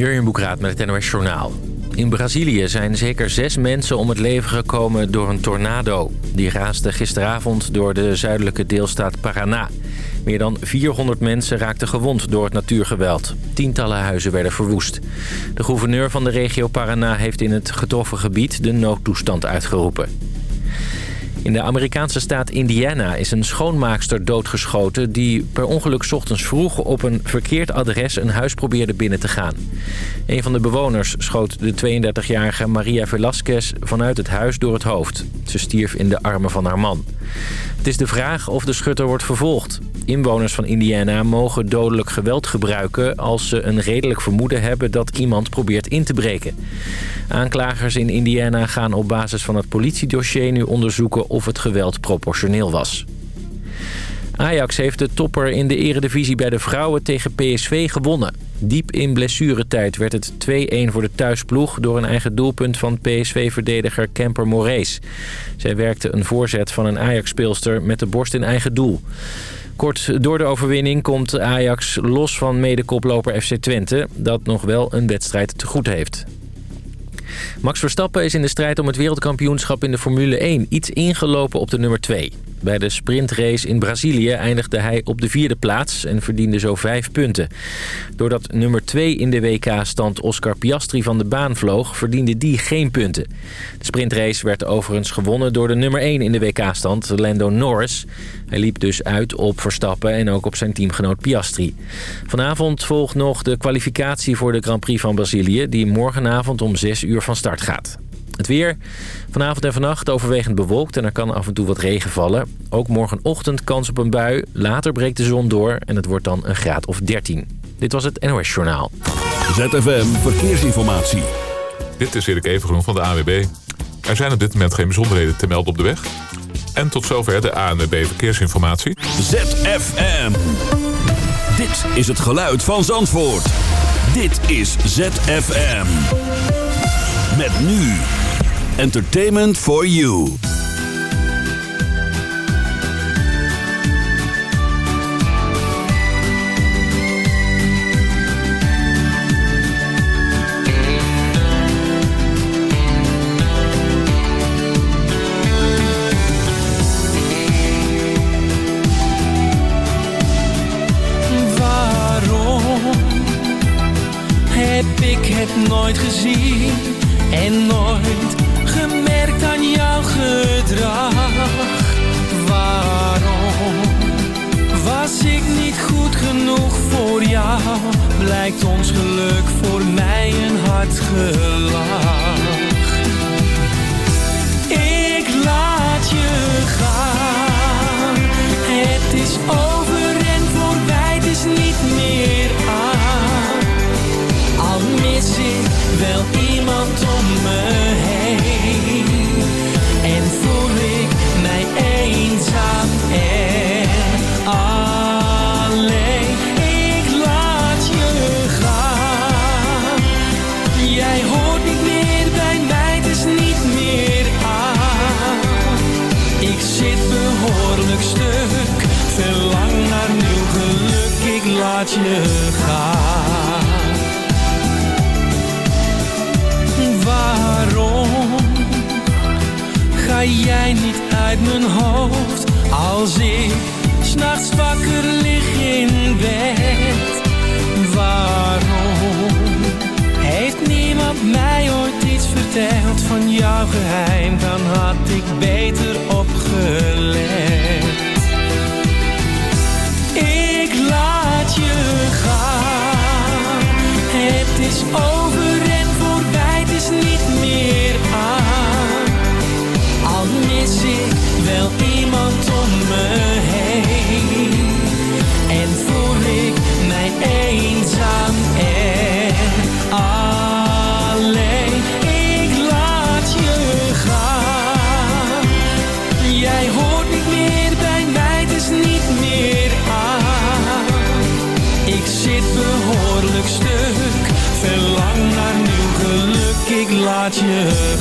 Jurjen Boekraat met het NOS Journaal. In Brazilië zijn zeker zes mensen om het leven gekomen door een tornado. Die raasde gisteravond door de zuidelijke deelstaat Paraná. Meer dan 400 mensen raakten gewond door het natuurgeweld. Tientallen huizen werden verwoest. De gouverneur van de regio Paraná heeft in het getroffen gebied de noodtoestand uitgeroepen. In de Amerikaanse staat Indiana is een schoonmaakster doodgeschoten... die per ongeluk ochtends vroeg op een verkeerd adres een huis probeerde binnen te gaan. Een van de bewoners schoot de 32-jarige Maria Velasquez vanuit het huis door het hoofd. Ze stierf in de armen van haar man. Het is de vraag of de schutter wordt vervolgd. Inwoners van Indiana mogen dodelijk geweld gebruiken... als ze een redelijk vermoeden hebben dat iemand probeert in te breken. Aanklagers in Indiana gaan op basis van het politiedossier nu onderzoeken of het geweld proportioneel was. Ajax heeft de topper in de eredivisie bij de vrouwen tegen PSV gewonnen. Diep in blessuretijd werd het 2-1 voor de thuisploeg... door een eigen doelpunt van PSV-verdediger Kemper Moraes. Zij werkte een voorzet van een Ajax-speelster met de borst in eigen doel. Kort door de overwinning komt Ajax los van medekoploper FC Twente... dat nog wel een wedstrijd te goed heeft. Max Verstappen is in de strijd om het wereldkampioenschap in de Formule 1 iets ingelopen op de nummer 2. Bij de sprintrace in Brazilië eindigde hij op de vierde plaats en verdiende zo vijf punten. Doordat nummer 2 in de WK-stand Oscar Piastri van de baan vloog, verdiende die geen punten. De sprintrace werd overigens gewonnen door de nummer 1 in de WK-stand, Lando Norris. Hij liep dus uit op Verstappen en ook op zijn teamgenoot Piastri. Vanavond volgt nog de kwalificatie voor de Grand Prix van Brazilië... die morgenavond om 6 uur van start gaat. Het weer. Vanavond en vannacht overwegend bewolkt en er kan af en toe wat regen vallen. Ook morgenochtend kans op een bui. Later breekt de zon door en het wordt dan een graad of 13. Dit was het NOS Journaal. ZFM Verkeersinformatie. Dit is Erik Evengroen van de AWB. Er zijn op dit moment geen bijzonderheden te melden op de weg. En tot zover de ANWB Verkeersinformatie. ZFM. Dit is het geluid van Zandvoort. Dit is ZFM. Met nu... Entertainment for you. Nooit gezien en nooit Waarom was ik niet goed genoeg voor jou? Blijkt ons geluk voor mij een hard gelach. Ik laat je gaan. Het is over Waarom ga jij niet uit mijn hoofd als ik s'nachts wakker lig in bed? Waarom heeft niemand mij ooit iets verteld van jouw geheim? Dan had ik beter opgelet. Je gaan. Het is over je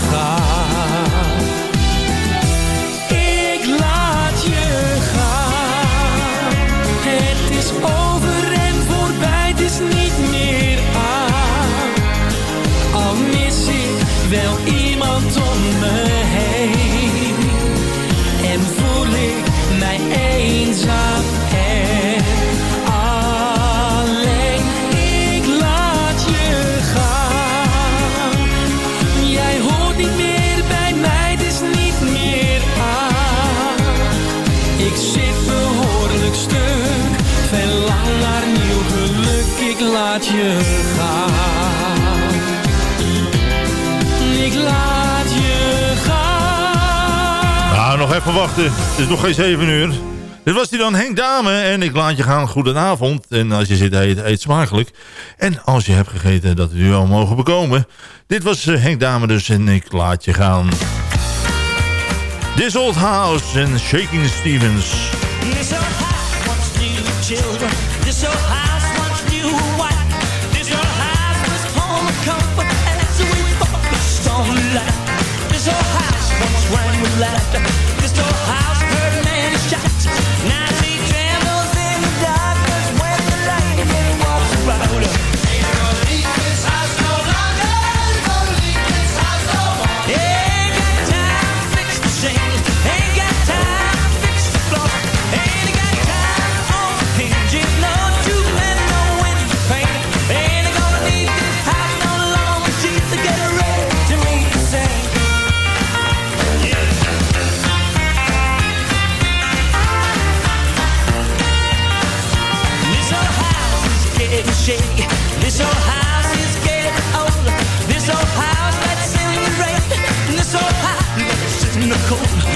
even wachten. Het is nog geen 7 uur. Dit was die dan Henk Dame en ik laat je gaan. Goedenavond. En als je zit eet, eet smakelijk. En als je hebt gegeten, dat we u wel mogen bekomen. Dit was eh, Henk Dame dus en ik laat je gaan. This Old House en Shaking Stevens. This old house wants new children. This old house wants new wife. This old house was home of comfort as we focused on life. This old house once rang with laughter. This old house cold.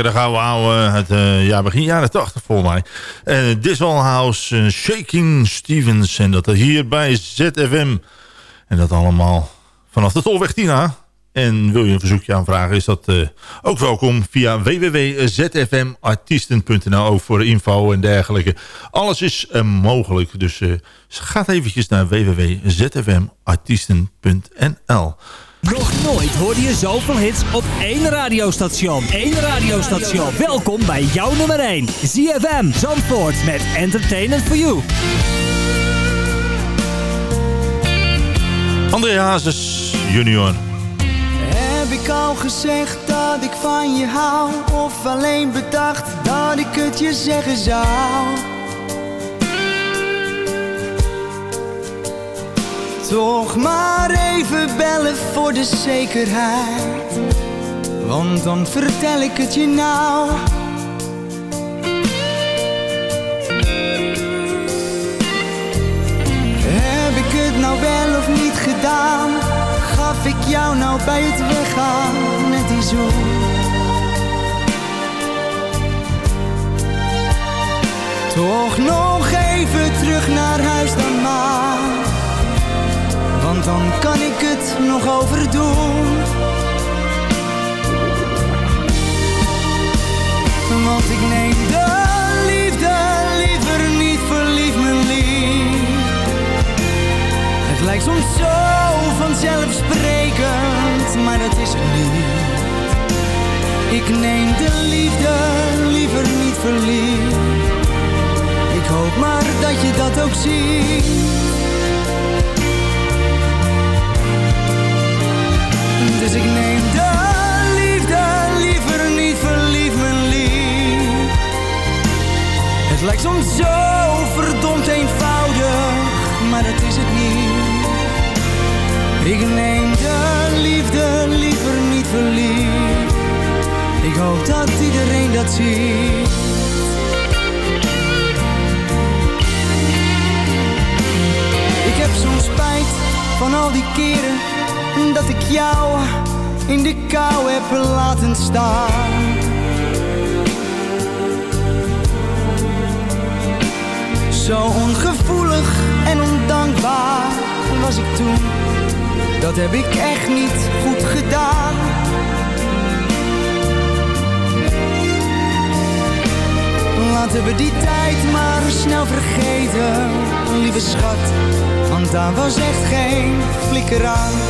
Een lekkere gouden ouwe uit eh, ja, begin jaren 80 volgens mij. Uh, This All House, eh, Shaking Stevens en dat hier bij ZFM. En dat allemaal vanaf de Tolweg Tina. En wil je een verzoekje aanvragen, is dat eh, ook welkom via www.zfmartiesten.nl. Ook voor info en dergelijke. Alles is eh, mogelijk, dus eh ga eventjes naar www.zfmartiesten.nl. Nog nooit hoorde je zoveel hits op één radiostation. Eén radiostation. Welkom bij jouw nummer 1. ZFM Zandvoort met Entertainment for You. André Hazes junior. Heb ik al gezegd dat ik van je hou? Of alleen bedacht dat ik het je zeggen zou? toch maar even bellen voor de zekerheid. Want dan vertel ik het je nou. Heb ik het nou wel of niet gedaan? Gaf ik jou nou bij het weggaan met die zoen? Toch nog even terug naar huis dan maar. Dan kan ik het nog overdoen. Want ik neem de liefde liever niet verliefd, mijn lief. Het lijkt soms zo vanzelfsprekend, maar dat is het niet. Ik neem de liefde liever niet verliefd. Ik hoop maar dat je dat ook ziet. Dus ik neem de liefde liever niet verliefd, mijn lief. Het lijkt soms zo verdomd eenvoudig, maar dat is het niet. Ik neem de liefde liever niet verliefd. Ik hoop dat iedereen dat ziet. Ik heb zo'n spijt van al die keren dat in de kou heb laten staan. Zo ongevoelig en ondankbaar was ik toen. Dat heb ik echt niet goed gedaan. Laten we die tijd maar snel vergeten, lieve schat. Want daar was echt geen flikker aan.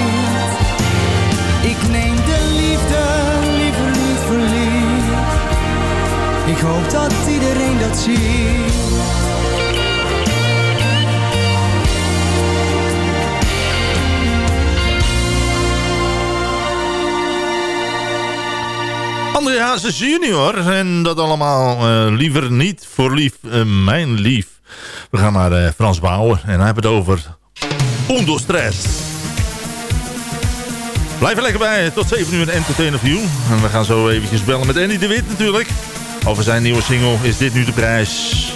Ik hoop dat iedereen dat ziet. André Hazes junior. En dat allemaal eh, liever niet voor lief, eh, mijn lief. We gaan naar eh, Frans Bouwen. En hij heeft het over Undo Stress. Blijf er lekker bij. Tot 7 uur Entertainer View. En we gaan zo eventjes bellen met Andy de Wit natuurlijk. Over zijn nieuwe single Is Dit Nu De Prijs.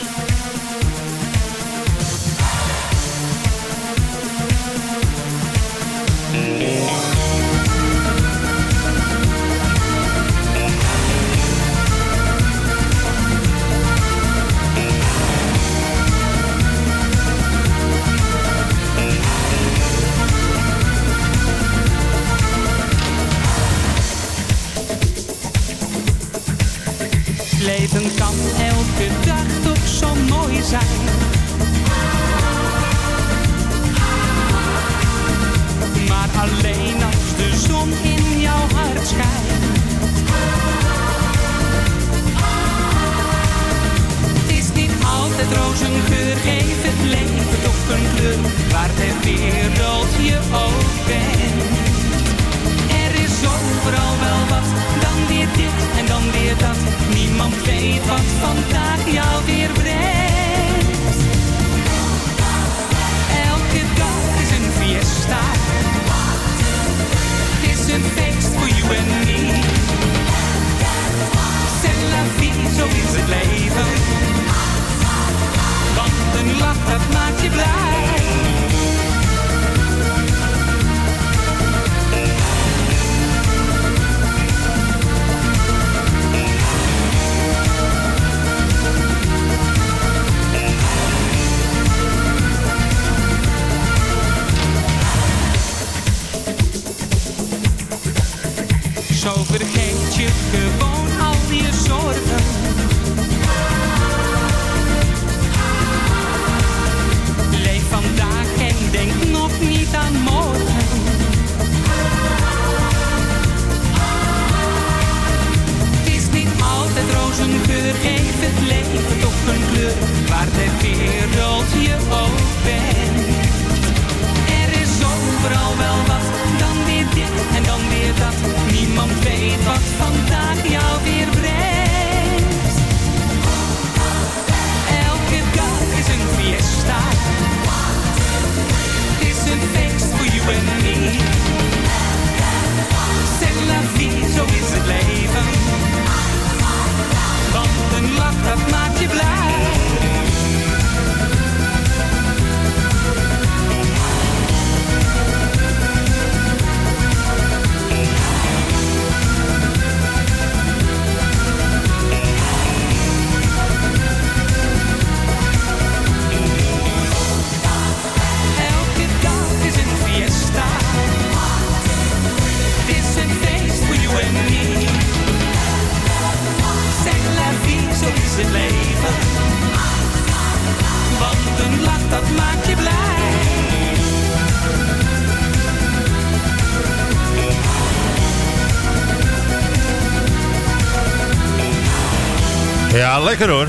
lekker hoor.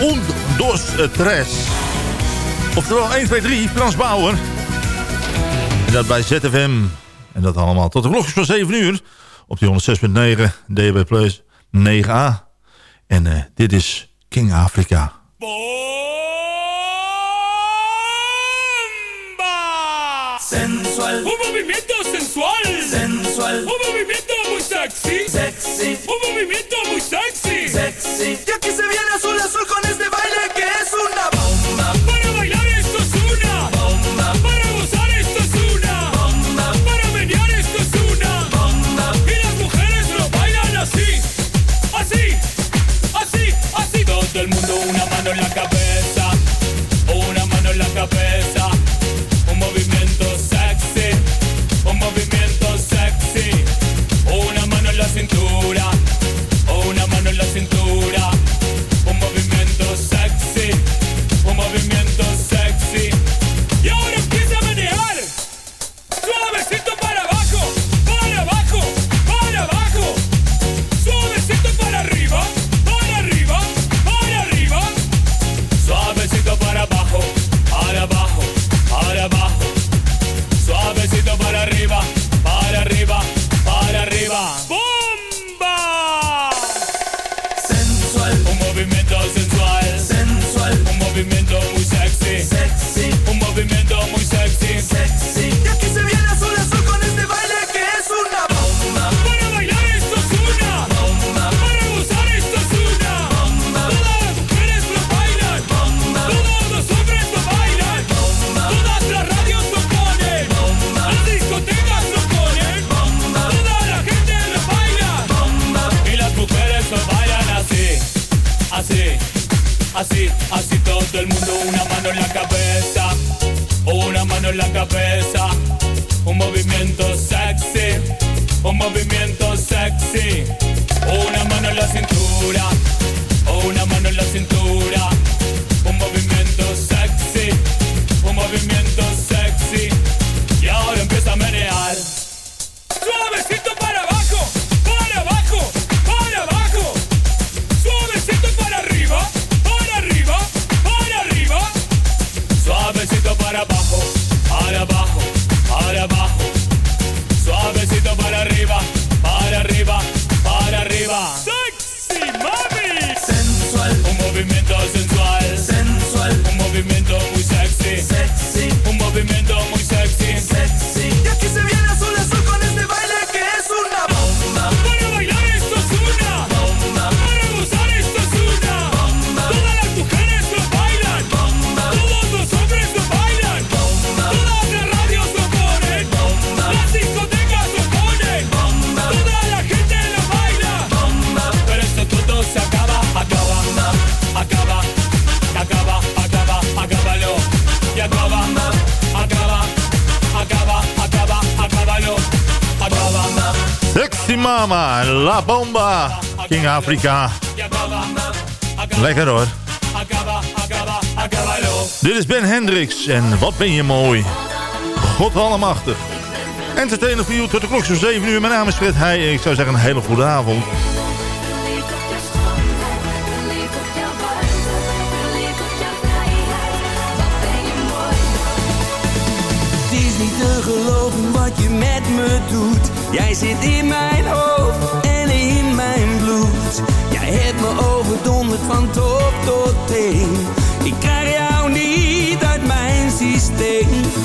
Und dos tres. Oftewel 1, 2, 3, Frans Bauer. En dat bij ZFM. En dat allemaal tot de klokjes van 7 uur. Op die 106.9, DB Plus 9a. En uh, dit is King Afrika. Bomba! Sensual. Un movimiento sensual. Sensual. Un movimiento muy sexy. Sexy. Un movimiento muy sexy. Yo aquí se viene King Afrika. Lekker hoor. Dit is Ben Hendricks en wat ben je mooi. God allemachtig. Entertainer voor u tot de klok zo'n 7 uur. Mijn naam is Fred Heij en ik zou zeggen een hele goede avond. Het is niet te geloven wat je met me doet. Jij zit in mijn hoofd en in mijn Jij hebt me overdonderd van top tot teen. Ik krijg jou niet uit mijn systeem.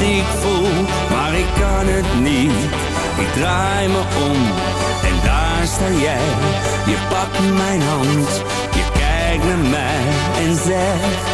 Ik voel. Maar ik kan het niet. Ik draai me om en daar sta jij. Je pakt mijn hand, je kijkt naar mij en zegt.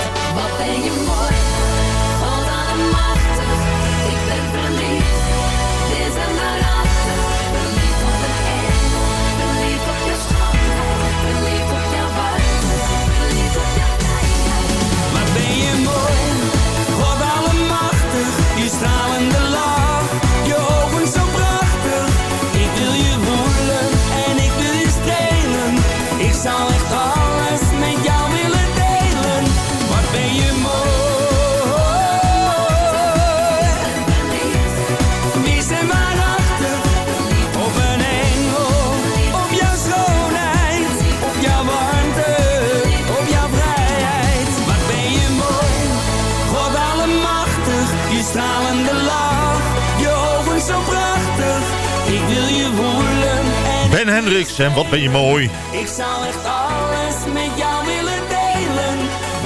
En wat ben je mooi. ik zou echt alles met jou willen delen.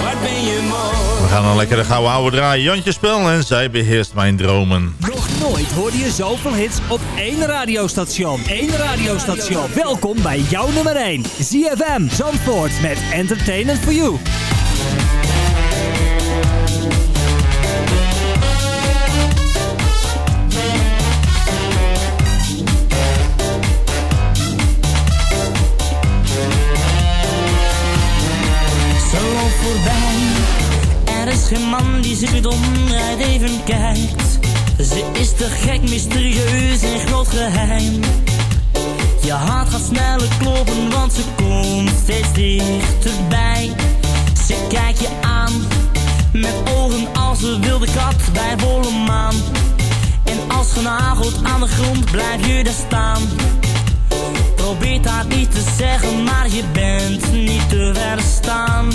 Wat ben je mooi. We gaan een lekkere gouden oude draaien. Jantje Spel en zij beheerst mijn dromen. Nog nooit hoorde je zoveel hits op één radiostation. Eén radiostation. Welkom bij jouw nummer 1. ZFM Zandvoort met Entertainment for You. Ze is te gek, mysterieus en groot geheim. Je hart gaat sneller kloppen, want ze komt steeds dichterbij. Ze kijkt je aan, met ogen als een wilde kat bij volle maan. En als genageld aan de grond blijf je daar staan. Probeert haar niet te zeggen, maar je bent niet te verstaan.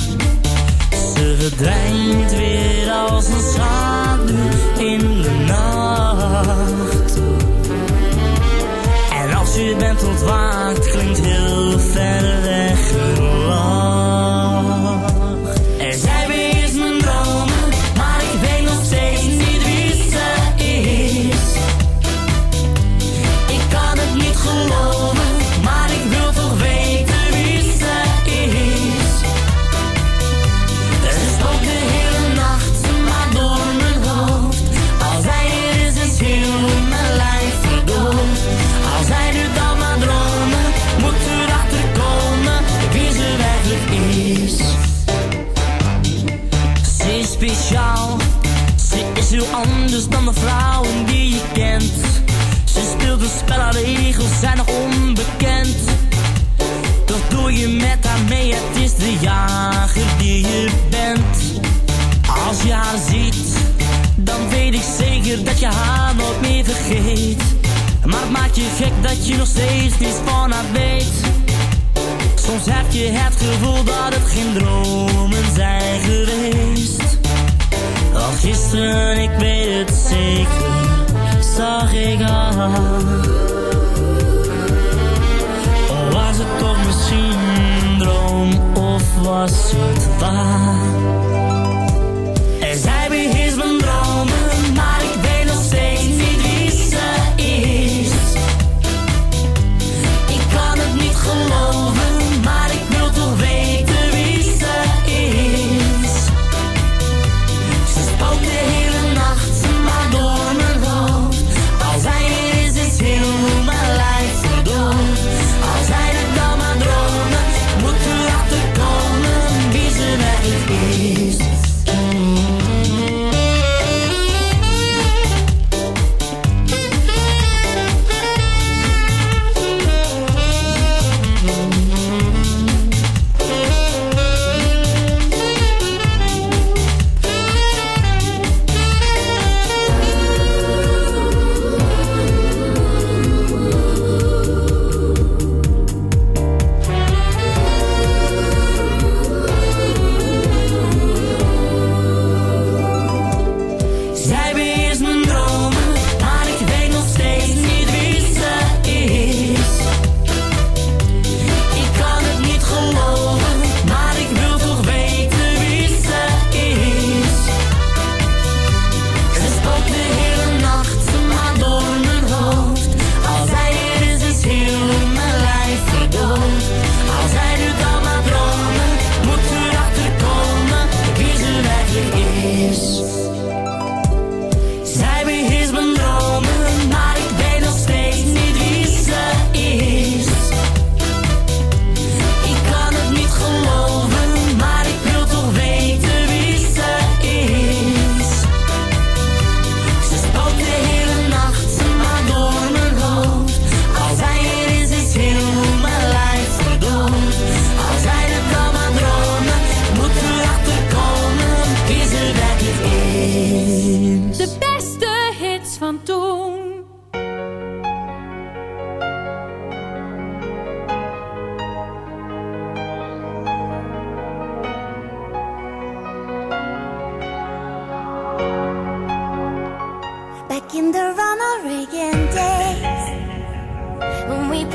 Ze verdwijnt weer als een schaduw in de nacht. En als je bent ontwaakt, klinkt heel Maar het maakt je gek dat je nog steeds niets van haar weet. Soms heb je het gevoel dat het geen dromen zijn geweest. Al gisteren, ik weet het zeker, zag ik haar. Oh, was het toch misschien een droom of was het waar?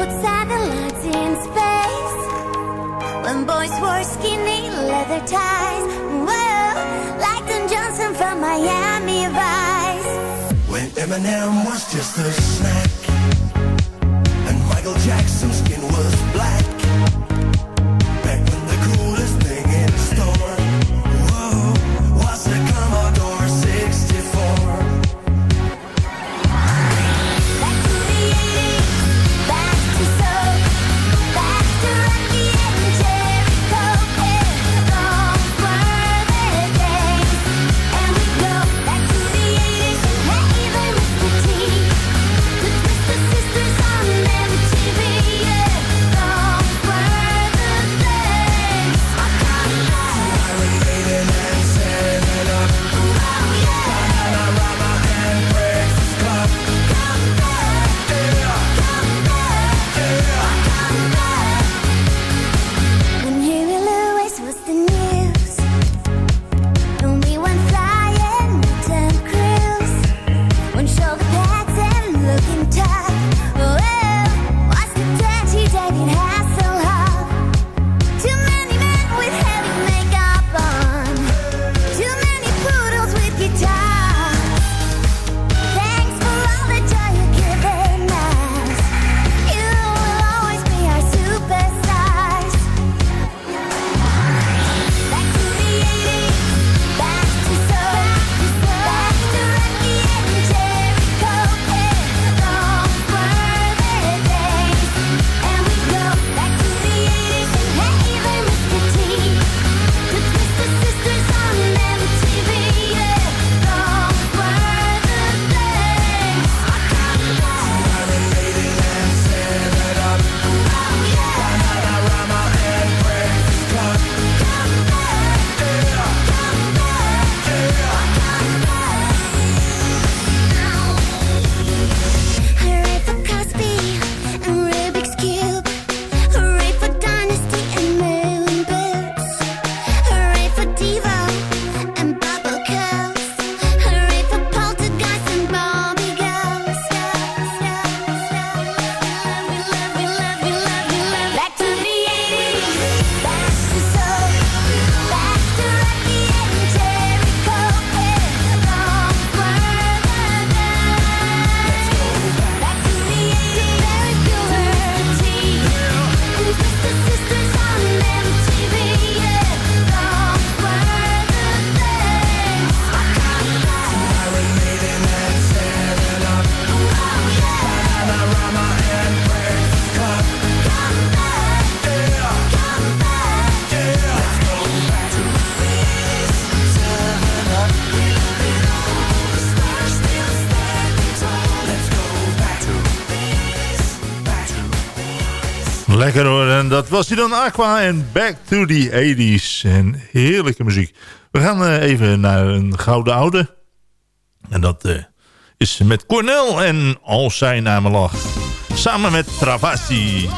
put satellites in space. When boys wore skinny leather ties. Whoa, like Don Johnson from Miami Vice. When Eminem was just a snack And Michael Jackson's skin was black dat was hij dan, Aqua en Back to the 80s. En heerlijke muziek. We gaan eh, even naar een gouden oude. En dat uh, is met Cornel en Al zijn namen Lag. Samen met Travassi.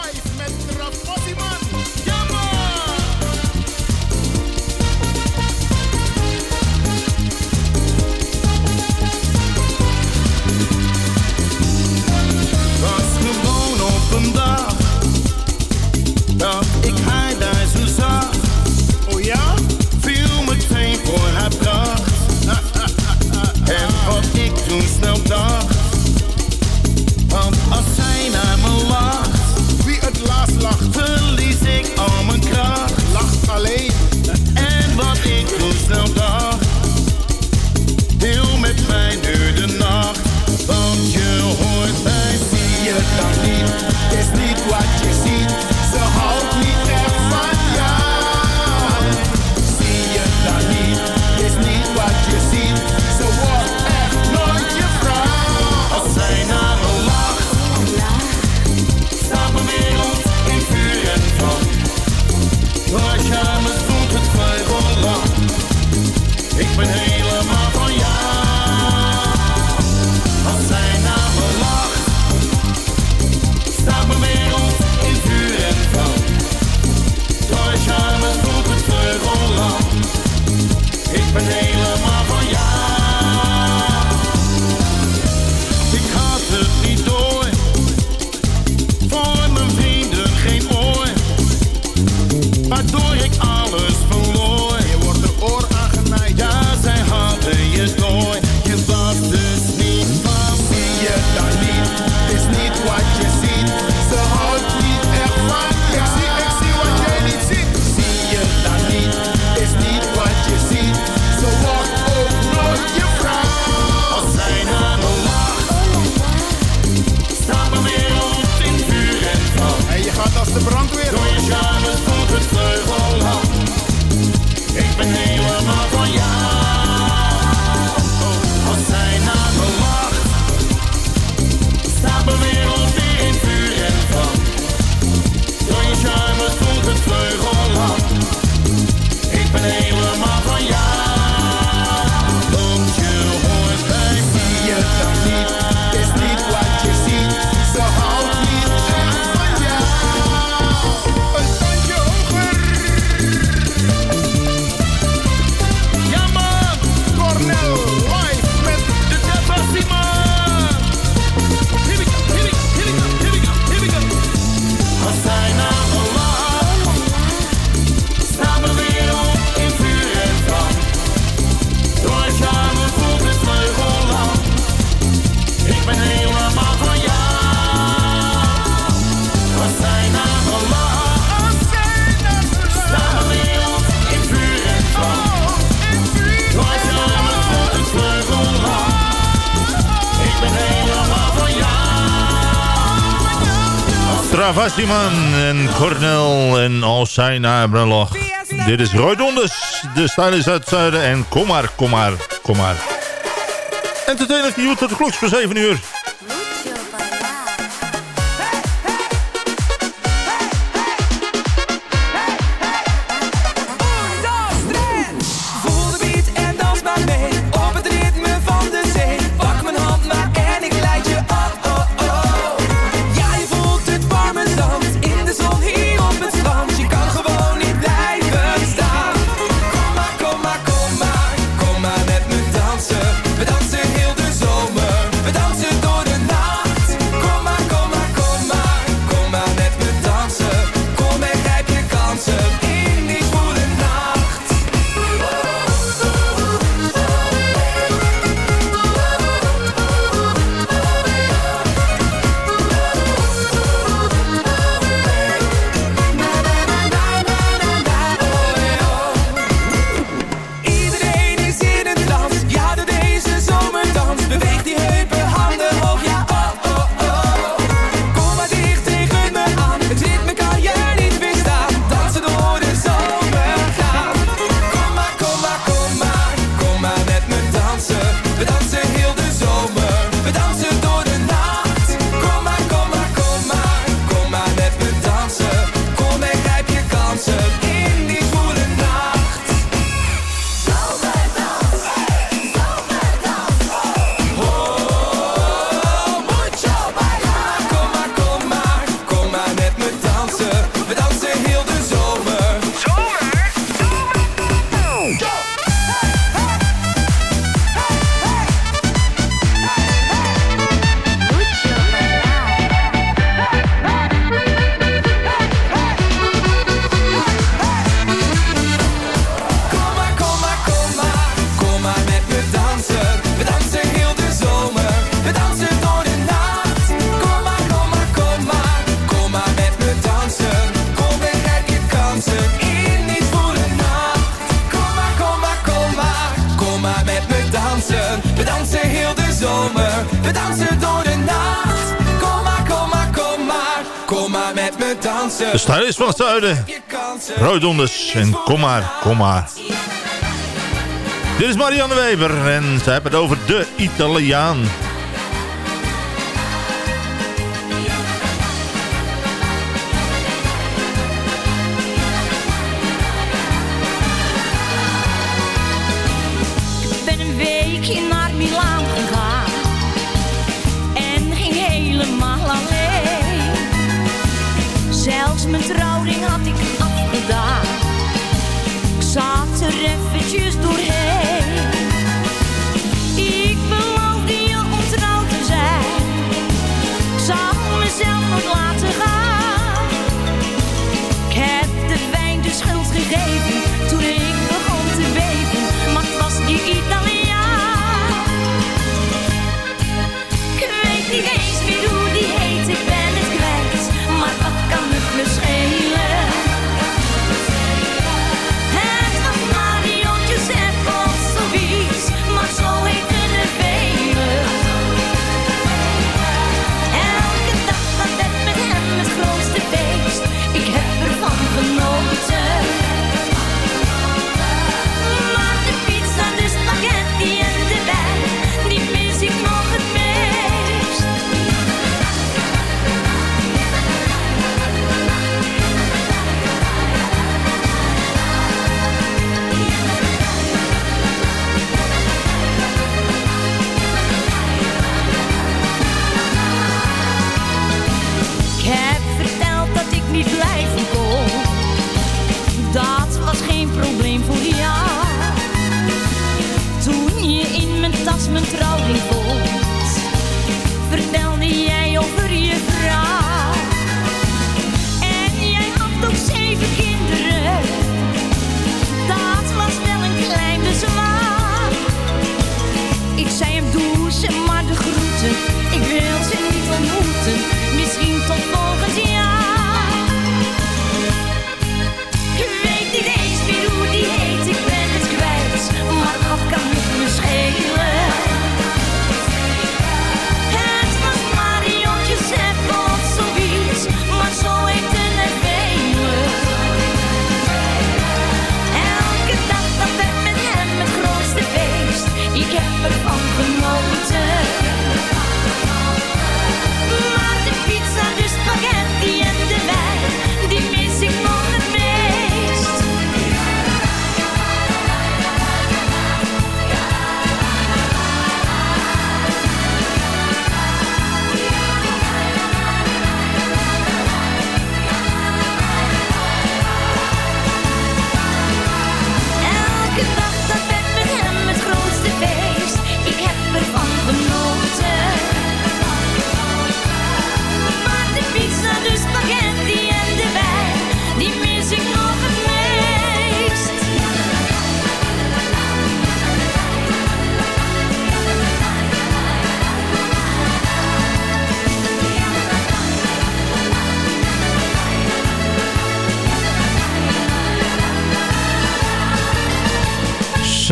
Huisdieman en Cornel en al zijn naamrelog. Dit is Roy Donders, de Stalen uit Zuiden en kom maar, kom maar, kom maar. En Entertainer, je tot de klok voor 7 uur. we dansen door de nacht. Kom maar, kom maar, kom maar, kom maar met me dansen. De is van het zuiden, en kom maar, kom maar. Dit is Marianne Weber en ze hebben het over de Italiaan. to.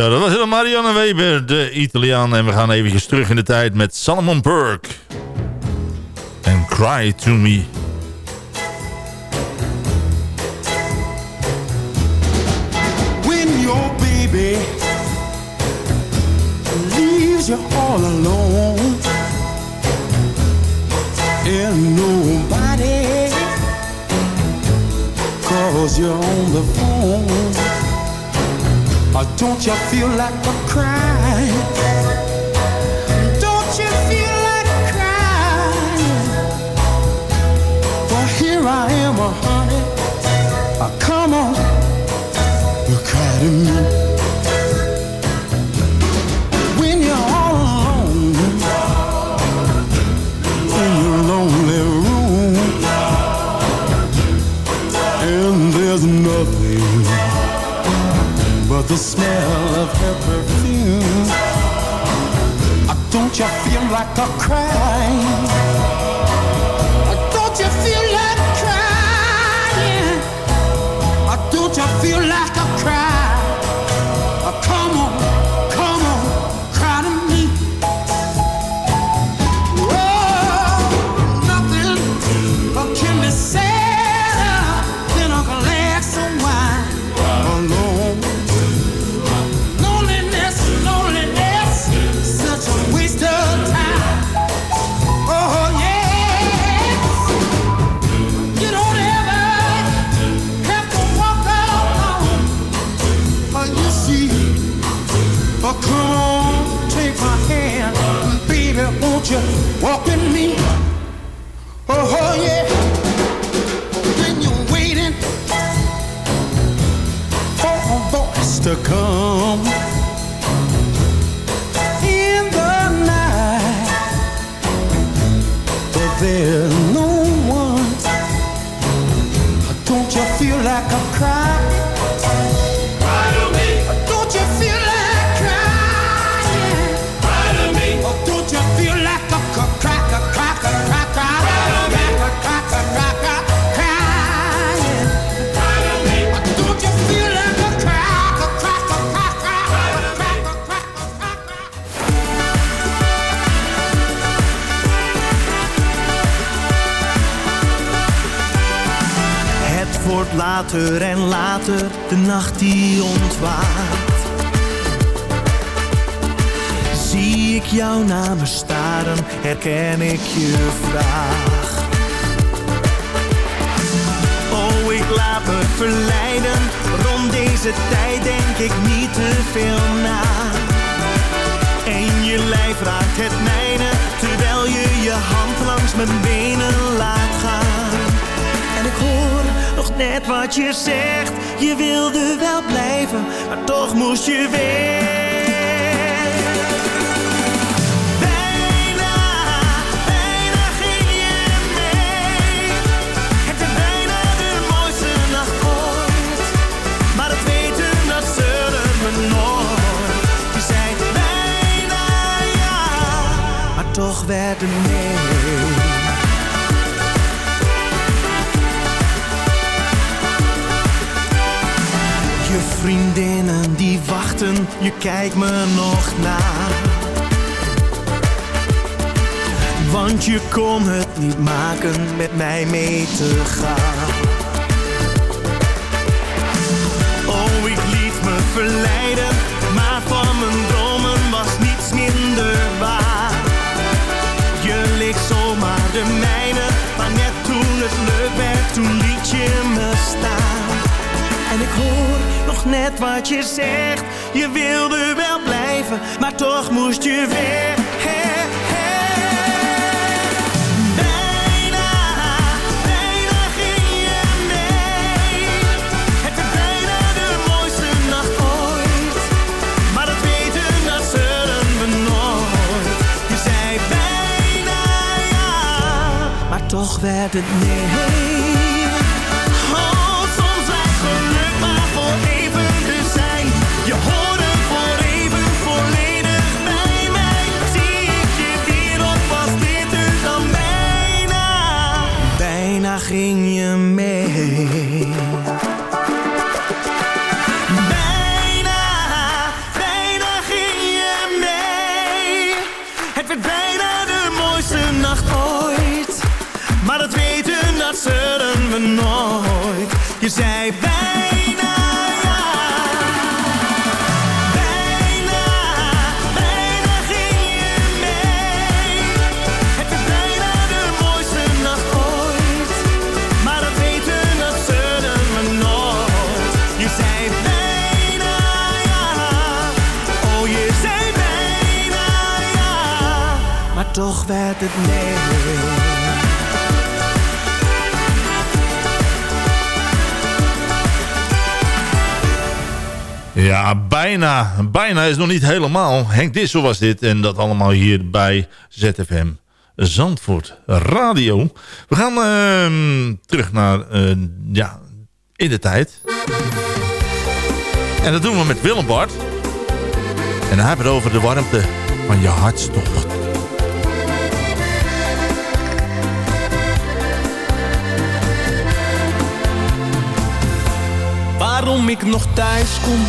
Zo, dat was het Marianne Weber, de Italiaan. En we gaan eventjes terug in de tijd met Salomon Burke. En Cry To Me. when your baby leaves you all alone and nobody calls you on the phone or don't you feel like a crying don't you feel like crying well here I am uh, honey. Uh, come on. Cry to me the smell of her perfume. Don't you feel like a crying to come later en later, de nacht die ontwaakt. Zie ik jou naar me staren, herken ik je vraag. Oh, ik laat me verleiden, rond deze tijd denk ik niet te veel na. En je lijf raakt het mijne, terwijl je je hand langs mijn benen laat gaan. En ik hoor net wat je zegt. Je wilde wel blijven, maar toch moest je weg. Bijna, bijna ging je mee. Vriendinnen die wachten, je kijkt me nog na. Want je kon het niet maken met mij mee te gaan. Oh, ik liet me verleiden, net wat je zegt. Je wilde wel blijven, maar toch moest je weg. Bijna, bijna ging je mee. Het werd bijna de mooiste nacht ooit. Maar dat weten, dat zullen we nooit. Je zei bijna ja, maar toch werd het nee. Mooiste nacht ooit. Maar dat weten, dat zullen we nooit. Je zei bijna toch werd het nee. Ja, bijna. Bijna is nog niet helemaal. Henk Dissel was dit. En dat allemaal hier bij ZFM Zandvoort Radio. We gaan ehm, terug naar, eh, ja, in de tijd. En dat doen we met Willem Bart. En hij heeft het over de warmte van je hartstocht. Waarom ik nog thuis kom,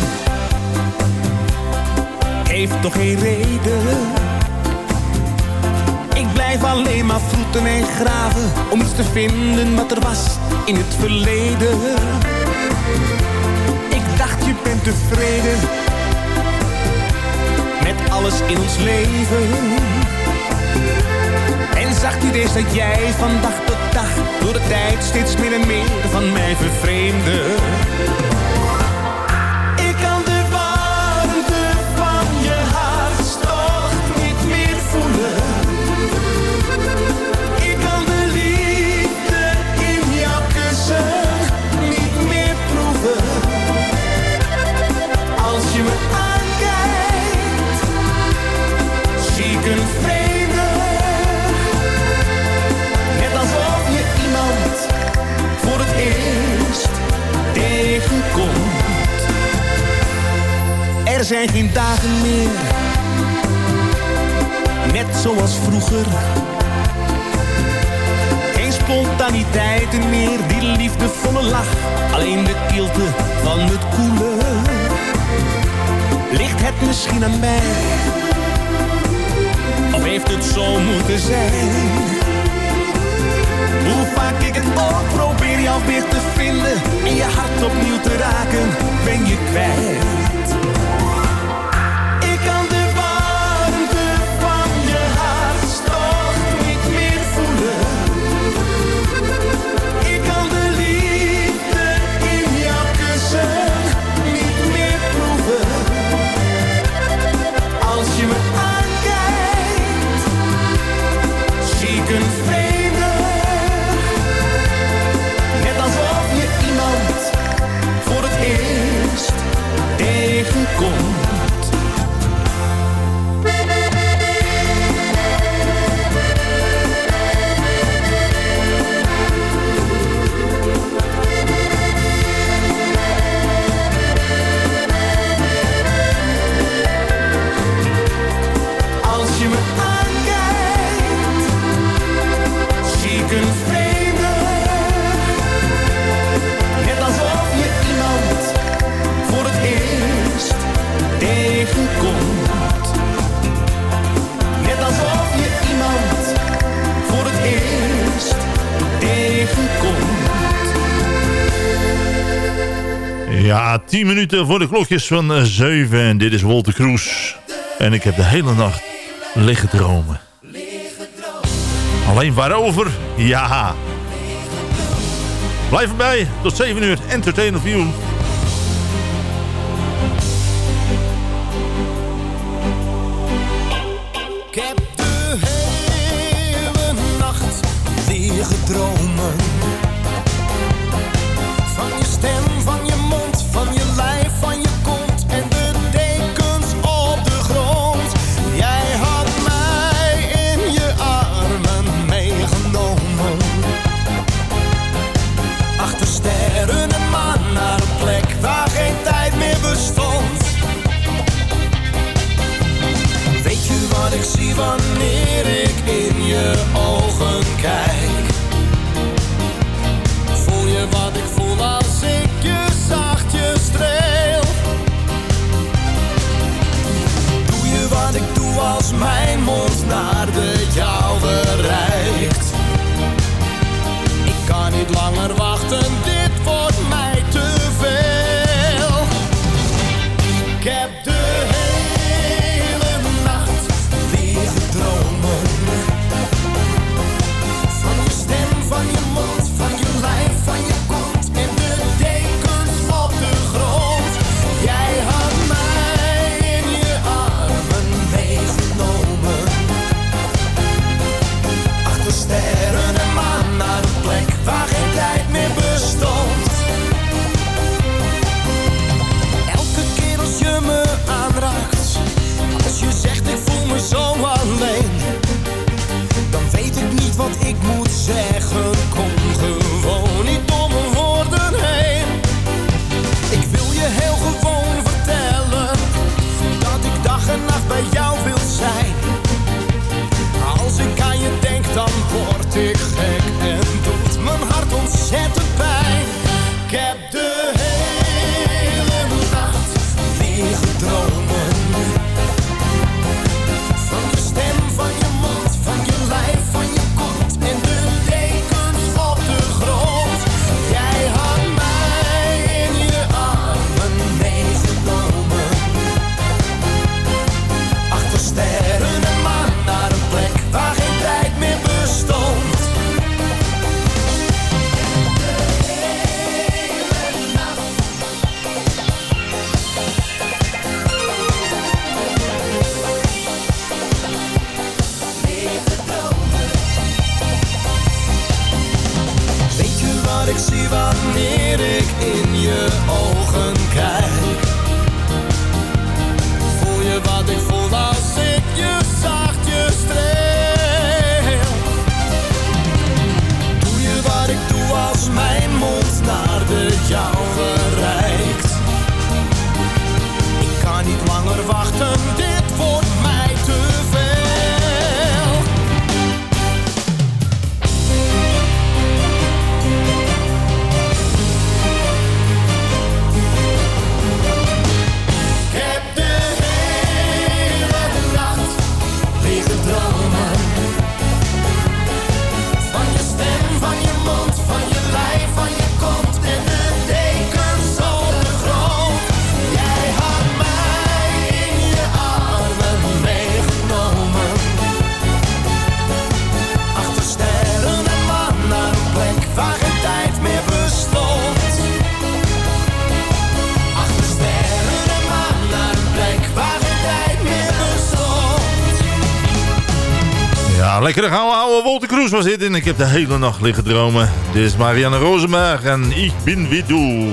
heeft toch geen reden. Ik blijf alleen maar vroeten en graven om iets te vinden wat er was in het verleden. Ik dacht je bent tevreden met alles in ons leven. En zag niet eens dat jij van dag tot dag door de tijd steeds meer en meer van mij vervreemde. Er zijn geen dagen meer, net zoals vroeger. Geen spontaniteiten meer, die liefdevolle lach. Alleen de kilte van het koele. Ligt het misschien aan mij? Of heeft het zo moeten zijn? Hoe vaak ik het ook probeer jou weer te vinden En je hart opnieuw te raken, ben je kwijt Ja, 10 minuten voor de klokjes van 7. En dit is Walter Kroes. En ik heb de hele nacht liggen dromen. Alleen waarover? Ja. Blijf erbij. Tot 7 uur. Entertainer View. Da gaan we oude Wolter Kroes was dit en ik heb de hele nacht liggen dromen. Dit is Marianne Rosenberg en Ik ben wiedu.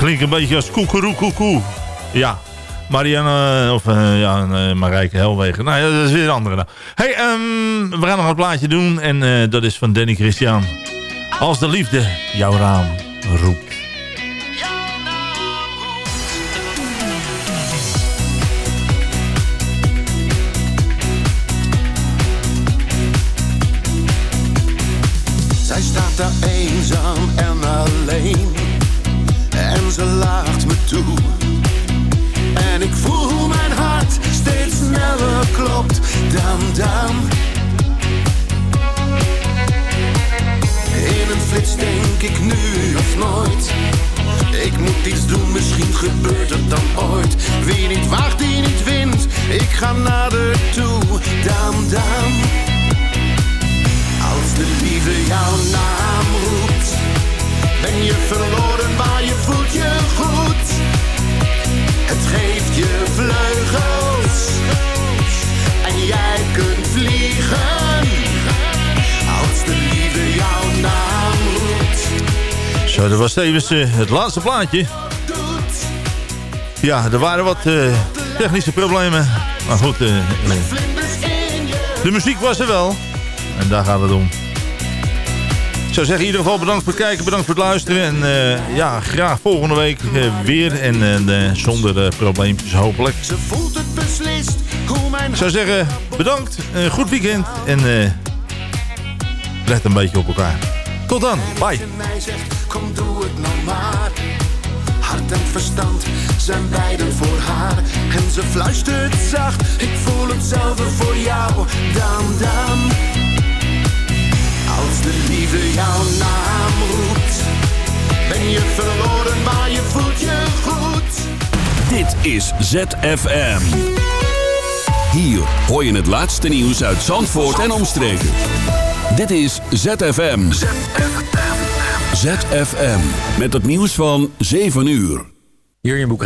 Klinkt een beetje als koekeroekoekoe. Ja, Marianne, of eh, ja, uh, Marijke Helwegen. Nou ja, dat is weer een andere. Nou. hey, ehm, we gaan nog een plaatje doen. En eh, dat is van Danny Christian. Als de liefde jouw raam roept. Zij staat daar eenzaam ze lacht me toe. En ik voel hoe mijn hart steeds sneller klopt. Dam, dam. In een flits denk ik nu of nooit. Ik moet iets doen, misschien gebeurt het dan ooit. Wie niet waagt, die niet wint. Ik ga naar de toe. Dam, dam. Als de liefde jouw naam roept, ben je verloren, maar je voelt je goed. Het geeft je vleugels en jij kunt vliegen. Als de liefde jouw naam roept. Zo, dat was tevens uh, het laatste plaatje. Ja, er waren wat uh, technische problemen. Maar goed, uh, de muziek was er wel. En daar gaat het om. Ik zou zeggen, in ieder geval bedankt voor het kijken, bedankt voor het luisteren. En uh, ja, graag volgende week uh, weer. En uh, zonder probleempjes hopelijk. Ze voelt het beslist Ik zou zeggen, bedankt. Een goed weekend. En let een beetje op elkaar. Tot dan. Bye. kom doe het nou maar. Hart en verstand zijn beiden voor haar. En ze fluistert zacht, ik voel hetzelfde voor jou. Dam, dam. De liefde jouw naam roept, ben je verloren, maar je voelt je goed. Dit is ZFM. Hier hoor je het laatste nieuws uit Zandvoort en omstreken. Dit is ZFM. ZFM. Met het nieuws van 7 uur. Hier in Boek